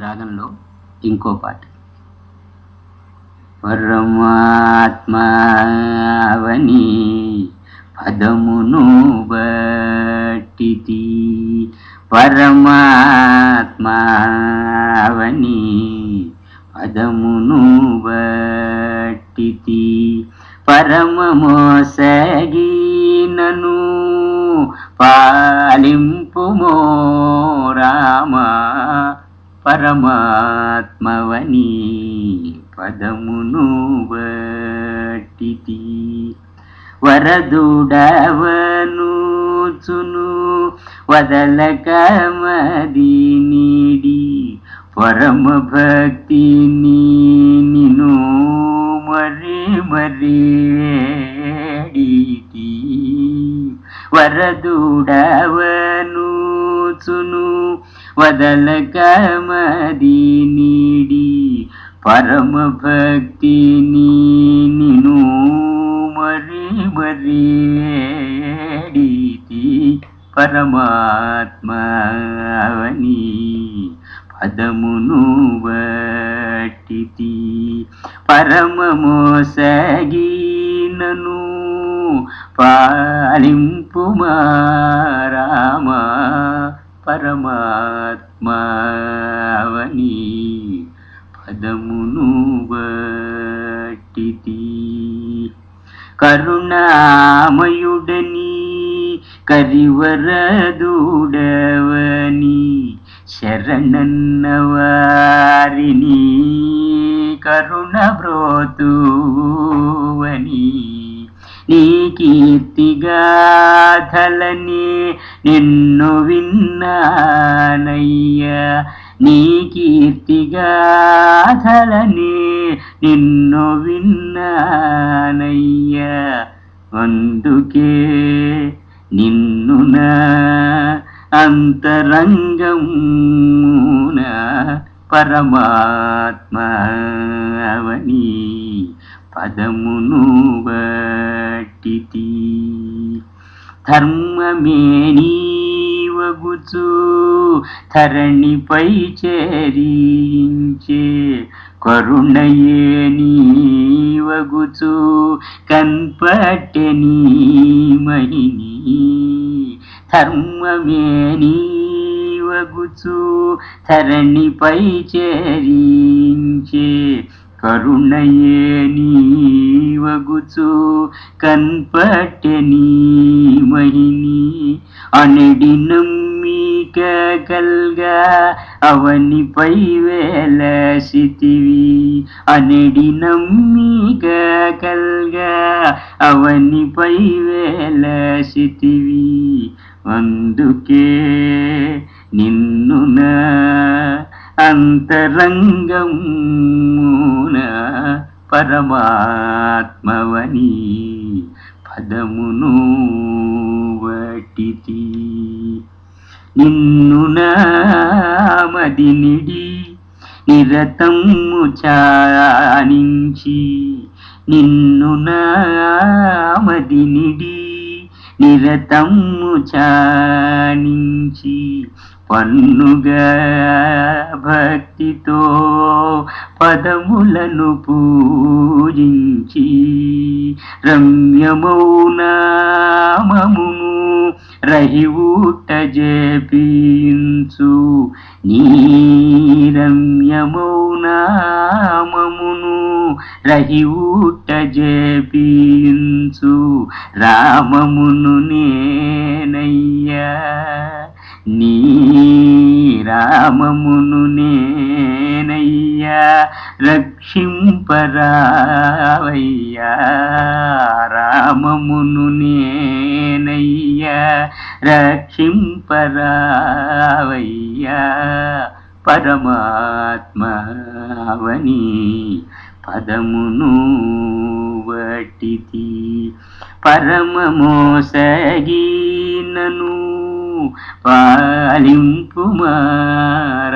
రాగంలో ఇంకో పాట. పరమాత్మావని పదమును బట్టితి. పరమాత్మావని పదమును బట్టి పరమమోసగినను పాలింపుమో రామ పరమాత్మవని పదమును బట్టితి వరదుడవను చును వదలక మది నీడి. పరమ భక్తి నిను మరి మరి చును వరదుడవను చును వదలక మది నీడి పరమ భక్తిని నిను మరి మరి వేడితి పరమాత్మవని పదమును బట్టితి పరమమోసగినను పాలింపుమా రామ పరమాత్మావని పదమును బట్టితి. కరుణామయుడని కరివరదుడవని శరణన్న వారిని కరుణ బ్రోతువని నీ కీర్తిగాథలని నిన్ను విన్నానయ్యా. నీ కీర్తిగాథలని నిన్ను విన్నానయ్యా. అందుకే నిన్ను నా అంతరంగమున పరమాత్మవని పదమును బట్టి ధర్మమే నీవగుచు ధరణిపై చేరించే కరుణయే నీవగుచు కన్పట్టె నీ మహిని ధర్మమే నీవగుచు ధరణిపై చేరించే కరుణయే నీవగుచు కన్పట్టె మహిని అనడి నమ్మిక కల్గా అవనిపై వేలసితివి అనడి నమ్మిక కల్గా అవనిపై వేలసితివి అందుకే నిన్నునా అంతరంగమున పరమాత్మవని పదమును వటితి. నిన్ను నామది నిడి నిరతము చానించి నిన్ను నామది నిడి నిరతము చానించి పన్నుగా భక్తితో పదములను పూజించి రమ్యమౌనామమును రహివుట జపించు. నీ రమ్యమౌనామమును రహివుట జపించు. రామమును నేనయ్యా. నీ రామమును నేనయ్యా రక్షింపరావయ్యా రామమును నేనయ్యా రక్షింపరావయ్యా. పరమాత్మవని పదమును వటితి పరమమోసగినను పాలింపుమా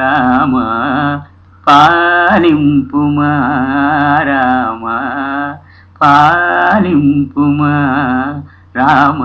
రామ పాలింపుమా రామ పాలింపుమా రామ